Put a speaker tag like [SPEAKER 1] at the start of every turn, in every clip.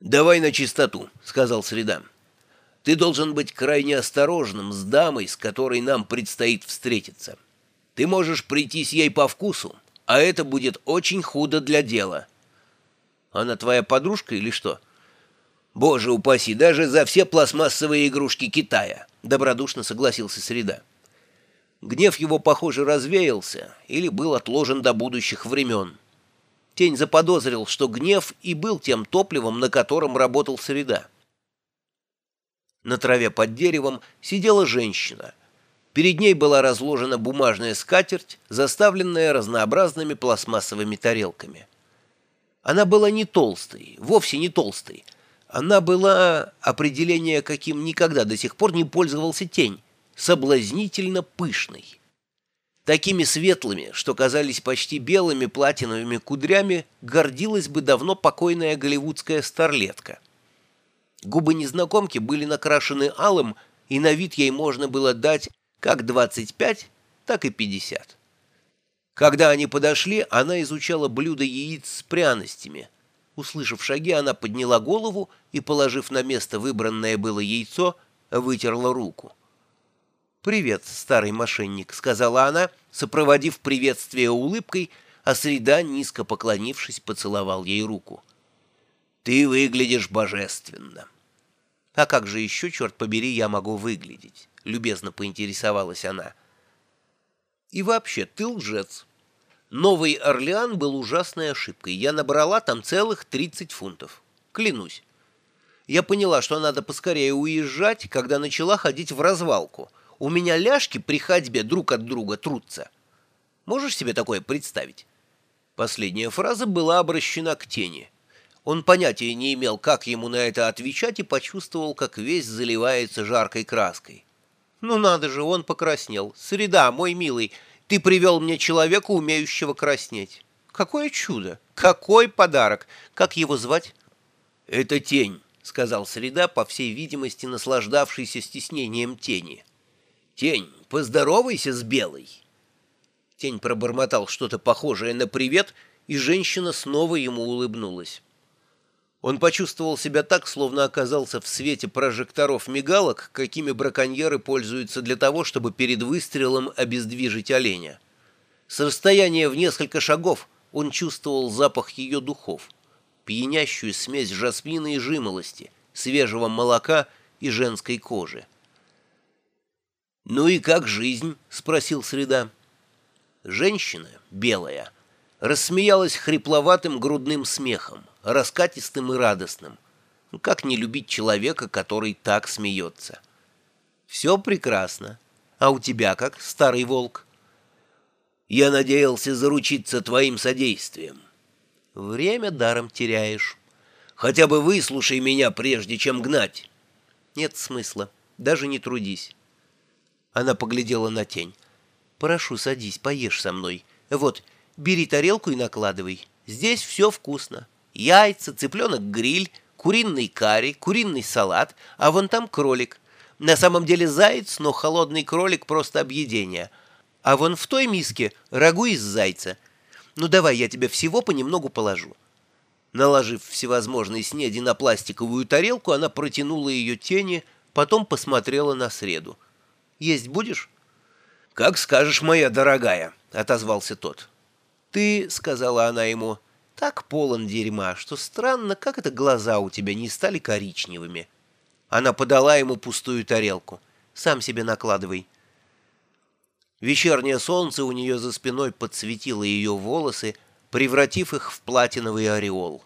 [SPEAKER 1] «Давай на чистоту», — сказал Среда. «Ты должен быть крайне осторожным с дамой, с которой нам предстоит встретиться. Ты можешь прийтись ей по вкусу, а это будет очень худо для дела». «Она твоя подружка или что?» «Боже упаси, даже за все пластмассовые игрушки Китая», — добродушно согласился Среда. Гнев его, похоже, развеялся или был отложен до будущих времен. Тень заподозрил, что гнев и был тем топливом, на котором работал Среда. На траве под деревом сидела женщина. Перед ней была разложена бумажная скатерть, заставленная разнообразными пластмассовыми тарелками. Она была не толстой, вовсе не толстой. Она была определение, каким никогда до сих пор не пользовался тень, соблазнительно пышной. Такими светлыми, что казались почти белыми платиновыми кудрями, гордилась бы давно покойная голливудская старлетка. Губы незнакомки были накрашены алым, и на вид ей можно было дать как 25, так и 50. Когда они подошли, она изучала блюдо яиц с пряностями. Услышав шаги, она подняла голову и, положив на место выбранное было яйцо, вытерла руку. «Привет, старый мошенник», — сказала она, сопроводив приветствие улыбкой, а Среда, низко поклонившись, поцеловал ей руку. «Ты выглядишь божественно». «А как же еще, черт побери, я могу выглядеть?» — любезно поинтересовалась она. «И вообще, ты лжец. Новый Орлеан был ужасной ошибкой. Я набрала там целых 30 фунтов. Клянусь. Я поняла, что надо поскорее уезжать, когда начала ходить в развалку — у меня ляжки при ходьбе друг от друга трутся. Можешь себе такое представить? Последняя фраза была обращена к тени. Он понятия не имел, как ему на это отвечать, и почувствовал, как весь заливается жаркой краской. «Ну надо же, он покраснел. Среда, мой милый, ты привел мне человека, умеющего краснеть. Какое чудо! Какой подарок! Как его звать?» «Это тень», — сказал Среда, по всей видимости, наслаждавшийся стеснением тени. «Тень, поздоровайся с Белой!» Тень пробормотал что-то похожее на привет, и женщина снова ему улыбнулась. Он почувствовал себя так, словно оказался в свете прожекторов мигалок, какими браконьеры пользуются для того, чтобы перед выстрелом обездвижить оленя. С расстояния в несколько шагов он чувствовал запах ее духов, пьянящую смесь жасмина и жимолости, свежего молока и женской кожи. «Ну и как жизнь?» — спросил Среда. Женщина, белая, рассмеялась хрипловатым грудным смехом, раскатистым и радостным. Ну, как не любить человека, который так смеется? «Все прекрасно. А у тебя как, старый волк?» «Я надеялся заручиться твоим содействием». «Время даром теряешь. Хотя бы выслушай меня, прежде чем гнать». «Нет смысла. Даже не трудись». Она поглядела на тень. «Прошу, садись, поешь со мной. Вот, бери тарелку и накладывай. Здесь все вкусно. Яйца, цыпленок-гриль, куриный карри, куриный салат, а вон там кролик. На самом деле заяц, но холодный кролик просто объедение. А вон в той миске рагу из зайца. Ну давай, я тебе всего понемногу положу». Наложив всевозможные снеди на пластиковую тарелку, она протянула ее тени, потом посмотрела на среду. Есть будешь?» «Как скажешь, моя дорогая», — отозвался тот. «Ты», — сказала она ему, — «так полон дерьма, что странно, как это глаза у тебя не стали коричневыми». Она подала ему пустую тарелку. «Сам себе накладывай». Вечернее солнце у нее за спиной подсветило ее волосы, превратив их в платиновый ореол.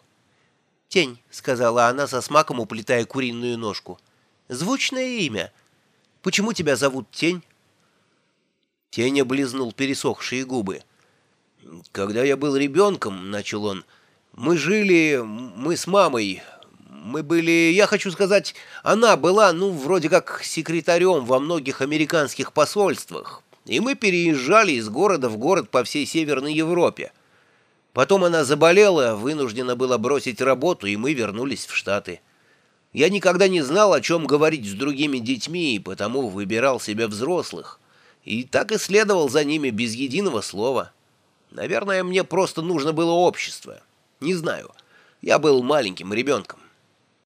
[SPEAKER 1] «Тень», — сказала она, со смаком уплетая куриную ножку. «Звучное имя». Почему тебя зовут Тень?» Тень облизнул пересохшие губы. «Когда я был ребенком, — начал он, — мы жили, мы с мамой, мы были, я хочу сказать, она была, ну, вроде как секретарем во многих американских посольствах, и мы переезжали из города в город по всей Северной Европе. Потом она заболела, вынуждена была бросить работу, и мы вернулись в Штаты». Я никогда не знал, о чем говорить с другими детьми, и потому выбирал себе взрослых. И так и следовал за ними без единого слова. Наверное, мне просто нужно было общество. Не знаю. Я был маленьким ребенком.